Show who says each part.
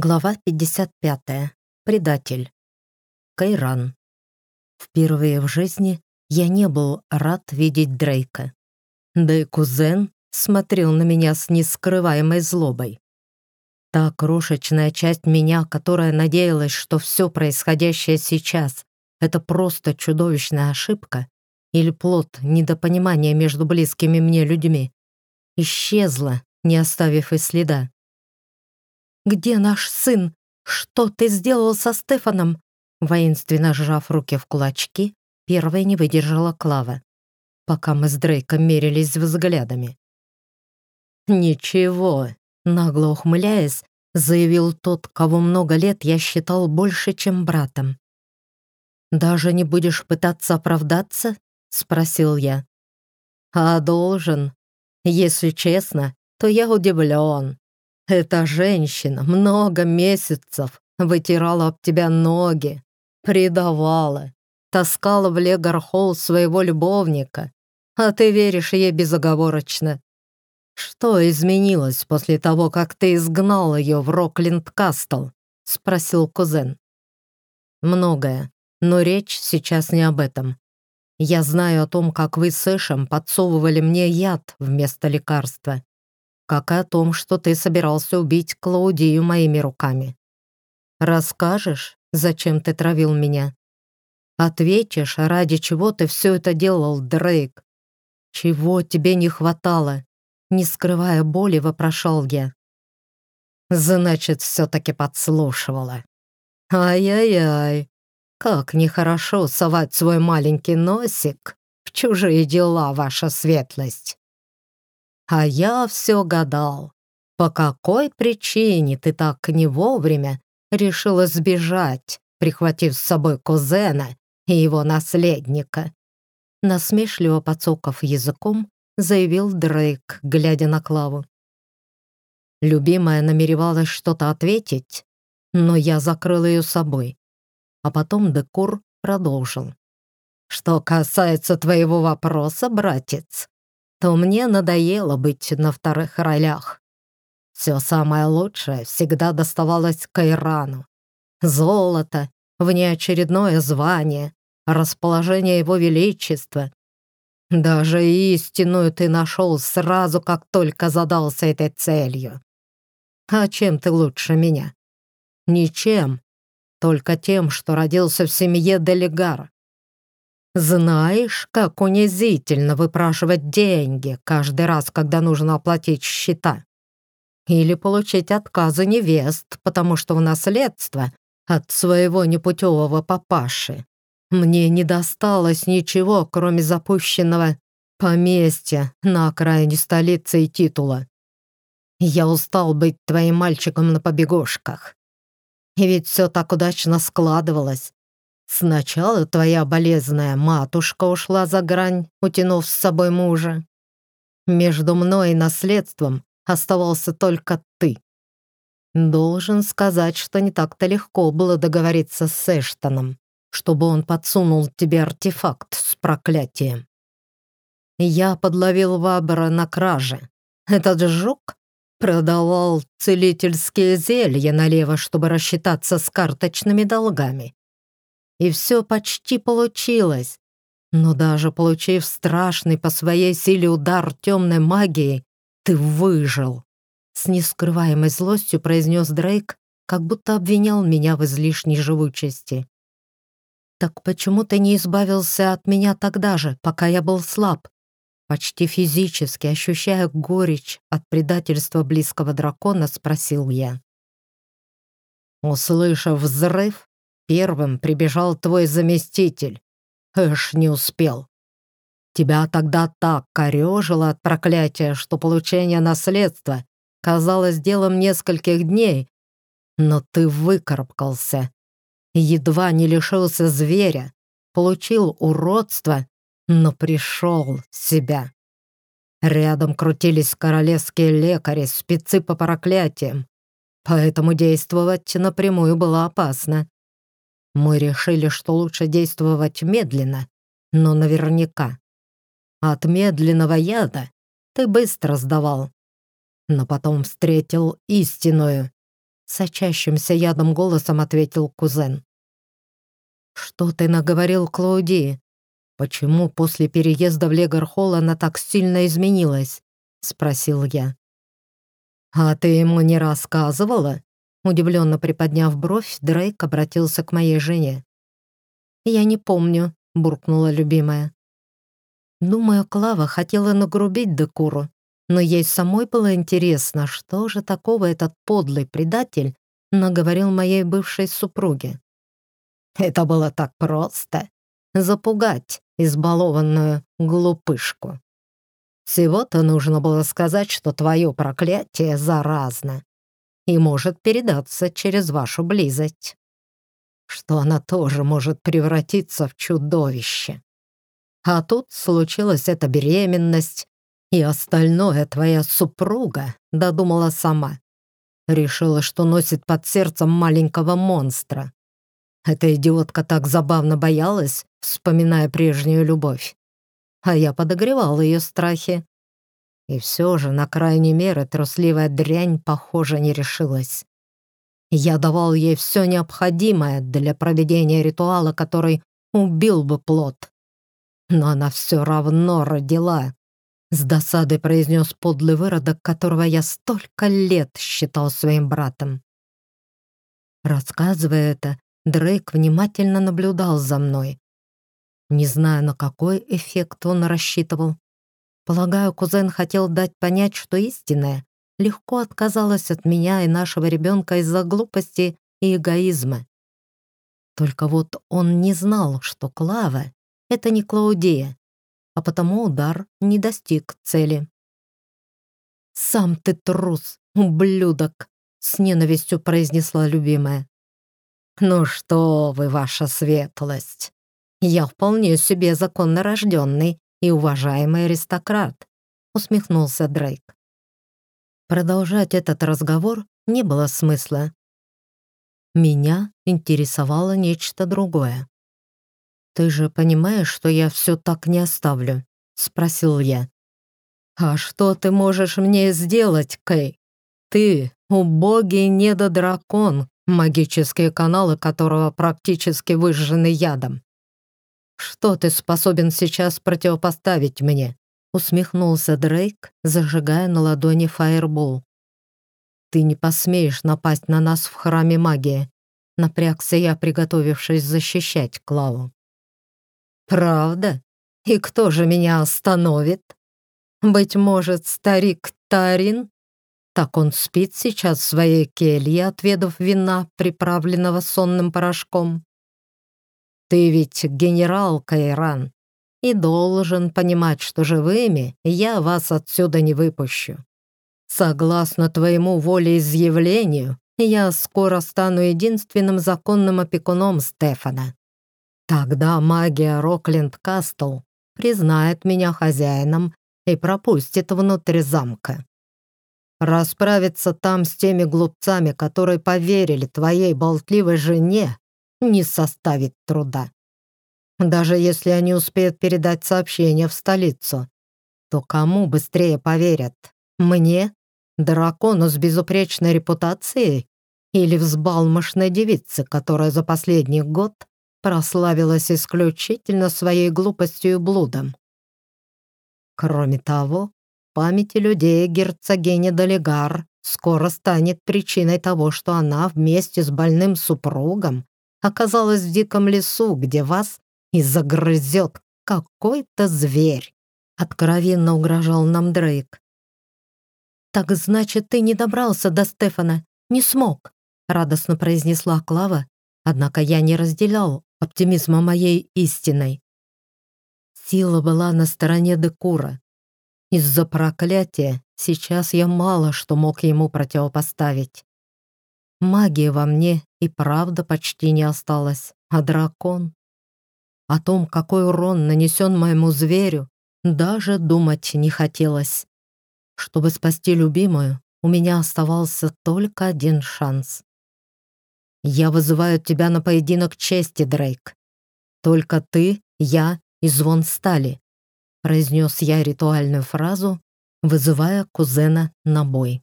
Speaker 1: Глава 55. Предатель. Кайран. Впервые в жизни я не был рад видеть Дрейка. Да и кузен смотрел на меня с нескрываемой злобой. Та крошечная часть меня, которая надеялась, что все происходящее сейчас — это просто чудовищная ошибка или плод недопонимания между близкими мне людьми, исчезла, не оставив и следа. «Где наш сын? Что ты сделал со Стефаном?» Воинственно сжав руки в кулачки, первой не выдержала Клава, пока мы с Дрейком мерились взглядами. «Ничего», — нагло ухмыляясь, заявил тот, кого много лет я считал больше, чем братом. «Даже не будешь пытаться оправдаться?» — спросил я. «А должен. Если честно, то я удивлен. Эта женщина много месяцев вытирала об тебя ноги, предавала, таскала в Легархолл своего любовника, а ты веришь ей безоговорочно. Что изменилось после того, как ты изгнал ее в Роклинд-Кастл? спросил кузен. Многое, но речь сейчас не об этом. Я знаю о том, как вы с Эшем подсовывали мне яд вместо лекарства как и о том, что ты собирался убить Клаудию моими руками. Расскажешь, зачем ты травил меня? Ответишь, ради чего ты все это делал, Дрейк? Чего тебе не хватало? Не скрывая боли, вопрошал я. Значит, все-таки подслушивала. Ай-яй-яй, как нехорошо совать свой маленький носик в чужие дела, ваша светлость. А я все гадал, по какой причине ты так не вовремя решила сбежать, прихватив с собой кузена и его наследника?» Насмешливо подсоков языком, заявил Дрейк, глядя на Клаву. Любимая намеревалась что-то ответить, но я закрыл ее собой. А потом Декур продолжил. «Что касается твоего вопроса, братец, то мне надоело быть на вторых ролях. Все самое лучшее всегда доставалось Кайрану. Золото, внеочередное звание, расположение его величества. Даже истинную ты нашел сразу, как только задался этой целью. А чем ты лучше меня? Ничем, только тем, что родился в семье Делегар. Знаешь, как унизительно выпрашивать деньги каждый раз, когда нужно оплатить счета. Или получить отказы невест, потому что в наследство от своего непутевого папаши мне не досталось ничего, кроме запущенного поместья на окраине столицы и титула. Я устал быть твоим мальчиком на побегушках. И ведь все так удачно складывалось. Сначала твоя болезная матушка ушла за грань, утянув с собой мужа. Между мной и наследством оставался только ты. Должен сказать, что не так-то легко было договориться с Эштоном, чтобы он подсунул тебе артефакт с проклятием. Я подловил Вабера на краже. Этот жук продавал целительские зелья налево, чтобы рассчитаться с карточными долгами и все почти получилось. Но даже получив страшный по своей силе удар темной магии, ты выжил. С нескрываемой злостью произнес Дрейк, как будто обвинял меня в излишней живучести. «Так почему ты не избавился от меня тогда же, пока я был слаб?» Почти физически, ощущая горечь от предательства близкого дракона, спросил я. Услышав взрыв, Первым прибежал твой заместитель. Эш не успел. Тебя тогда так корежило от проклятия, что получение наследства казалось делом нескольких дней, но ты выкарабкался. Едва не лишился зверя, получил уродство, но пришел в себя. Рядом крутились королевские лекари, спецы по проклятиям, поэтому действовать напрямую было опасно. Мы решили, что лучше действовать медленно, но наверняка. От медленного яда ты быстро сдавал. Но потом встретил истинную. сочащимся ядом голосом ответил кузен. «Что ты наговорил Клаудии? Почему после переезда в Легархолл она так сильно изменилась?» — спросил я. «А ты ему не рассказывала?» Удивленно приподняв бровь, Дрейк обратился к моей жене. «Я не помню», — буркнула любимая. Думаю, Клава хотела нагрубить Декуру, но ей самой было интересно, что же такого этот подлый предатель наговорил моей бывшей супруге. Это было так просто — запугать избалованную глупышку. Всего-то нужно было сказать, что твое проклятие заразно и может передаться через вашу близость, что она тоже может превратиться в чудовище. А тут случилась эта беременность, и остальное твоя супруга додумала сама. Решила, что носит под сердцем маленького монстра. Эта идиотка так забавно боялась, вспоминая прежнюю любовь. А я подогревал ее страхи. И все же, на крайней меры, трусливая дрянь, похоже, не решилась. Я давал ей все необходимое для проведения ритуала, который убил бы плод. Но она все равно родила. С досадой произнес подлый выродок, которого я столько лет считал своим братом. Рассказывая это, Дрейк внимательно наблюдал за мной. Не знаю, на какой эффект он рассчитывал. Полагаю, кузен хотел дать понять, что истинное легко отказалась от меня и нашего ребенка из-за глупости и эгоизма. Только вот он не знал, что Клава — это не Клаудия, а потому удар не достиг цели. «Сам ты трус, ублюдок!» — с ненавистью произнесла любимая. «Ну что вы, ваша светлость! Я вполне себе законно рожденный и уважаемый аристократ», — усмехнулся Дрейк. Продолжать этот разговор не было смысла. Меня интересовало нечто другое. «Ты же понимаешь, что я все так не оставлю?» — спросил я. «А что ты можешь мне сделать, Кэй? Ты — убогий недодракон, магические каналы которого практически выжжены ядом. Что ты способен сейчас противопоставить мне?» — усмехнулся Дрейк, зажигая на ладони фаербол. «Ты не посмеешь напасть на нас в храме магии», — напрягся я, приготовившись защищать Клаву. Правда? И кто же меня остановит? Быть может, старик Тарин? Так он спит сейчас в своей келье, отведав вина, приправленного сонным порошком. Ты ведь генерал Кайран и должен понимать, что живыми я вас отсюда не выпущу. Согласно твоему волеизъявлению, я скоро стану единственным законным опекуном Стефана. Тогда магия Рокленд Кастл признает меня хозяином и пропустит внутрь замка. Расправиться там с теми глупцами, которые поверили твоей болтливой жене, не составит труда. Даже если они успеют передать сообщение в столицу, то кому быстрее поверят? Мне, дракону с безупречной репутацией, или взбалмошной девице, которая за последний год прославилась исключительно своей глупостью и блудом. Кроме того, памяти людей герцогиня Долигар скоро станет причиной того, что она вместе с больным супругом оказалась в диком лесу, где вас и загрызет какой-то зверь. Откровенно угрожал нам Дрейк. «Так значит, ты не добрался до Стефана, не смог», радостно произнесла Клава, однако я не разделял оптимизма моей истиной. Сила была на стороне Декура. Из-за проклятия сейчас я мало что мог ему противопоставить. Магии во мне и правда почти не осталось, а дракон... О том, какой урон нанесен моему зверю, даже думать не хотелось. Чтобы спасти любимую, у меня оставался только один шанс. Я вызываю тебя на поединок чести, Дрейк. Только ты, я и звон стали», — произнес я ритуальную фразу, вызывая кузена на бой.